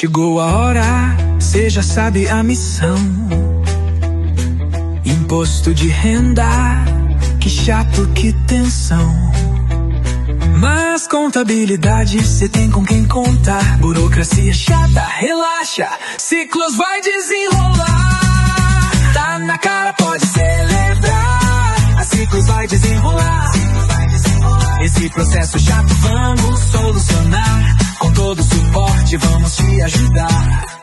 Chegou a hora, cê já sabe a missão. Imposto de renda, que chato, que tensão. Mas contabilidade cê tem com quem contar. Burocracia chata, relaxa, ciclos vai desenrolar. Tá na cara, pode celebrar. A ciclos vai desenrolar. Esse processo chato vamos solucionar. Com todo o suporte vamos ajudar.